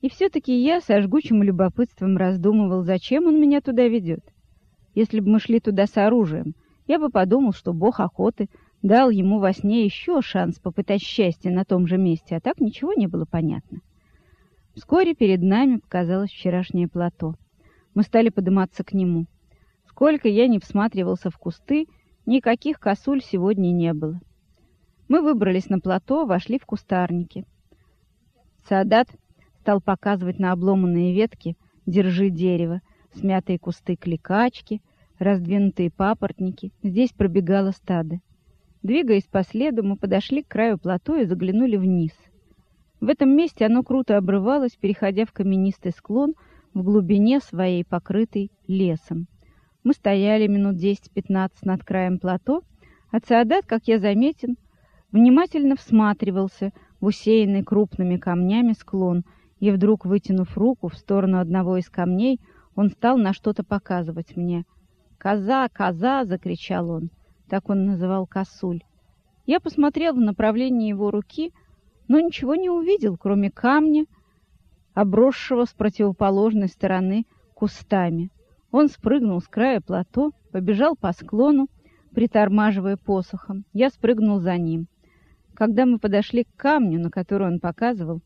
И все-таки я со жгучим любопытством раздумывал, зачем он меня туда ведет. Если бы мы шли туда с оружием, я бы подумал, что бог охоты дал ему во сне еще шанс попытать счастье на том же месте, а так ничего не было понятно. Вскоре перед нами показалось вчерашнее плато. Мы стали подниматься к нему. Сколько я не всматривался в кусты, никаких косуль сегодня не было. Мы выбрались на плато, вошли в кустарники. Садат стал показывать на обломанные ветки «Держи дерево», смятые кусты кликачки, раздвинутые папоротники. Здесь пробегало стадо. Двигаясь по следу, мы подошли к краю плато и заглянули вниз. В этом месте оно круто обрывалось, переходя в каменистый склон в глубине своей, покрытой лесом. Мы стояли минут 10-15 над краем плато, а Цеодат, как я заметил, внимательно всматривался в усеянный крупными камнями склон, и вдруг, вытянув руку в сторону одного из камней, он стал на что-то показывать мне. «Коза! Коза!» — закричал он. Так он называл косуль. Я посмотрел в направлении его руки, но ничего не увидел, кроме камня, обросшего с противоположной стороны кустами. Он спрыгнул с края плато, побежал по склону, притормаживая посохом. Я спрыгнул за ним. Когда мы подошли к камню, на который он показывал,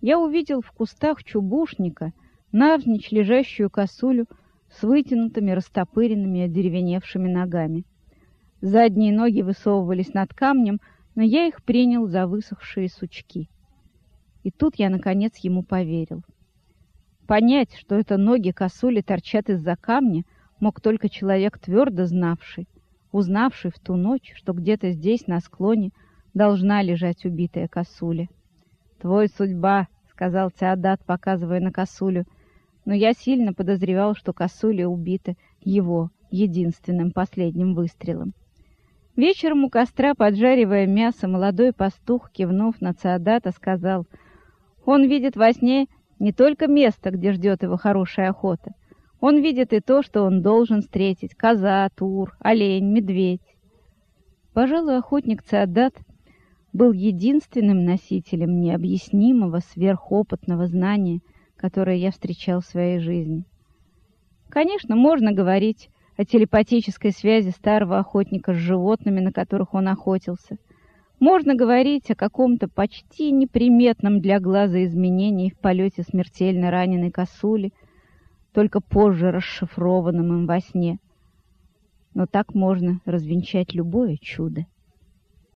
я увидел в кустах чубушника навзничь лежащую косулю с вытянутыми, растопыренными, одеревеневшими ногами. Задние ноги высовывались над камнем, но я их принял за высохшие сучки. И тут я, наконец, ему поверил. Понять, что это ноги косули торчат из-за камня, мог только человек, твердо знавший, узнавший в ту ночь, что где-то здесь, на склоне, должна лежать убитая косуля. «Твой судьба», — сказал Теодат, показывая на косулю, но я сильно подозревал, что косуля убита его единственным последним выстрелом. Вечером у костра, поджаривая мясо, молодой пастух, кивнув на Цеодата, сказал, «Он видит во сне не только место, где ждет его хорошая охота. Он видит и то, что он должен встретить — коза, тур, олень, медведь». Пожалуй, охотник Цеодат был единственным носителем необъяснимого сверхопытного знания, которое я встречал в своей жизни. Конечно, можно говорить о телепатической связи старого охотника с животными, на которых он охотился. Можно говорить о каком-то почти неприметном для глаза изменении в полете смертельно раненой косули, только позже расшифрованном им во сне. Но так можно развенчать любое чудо.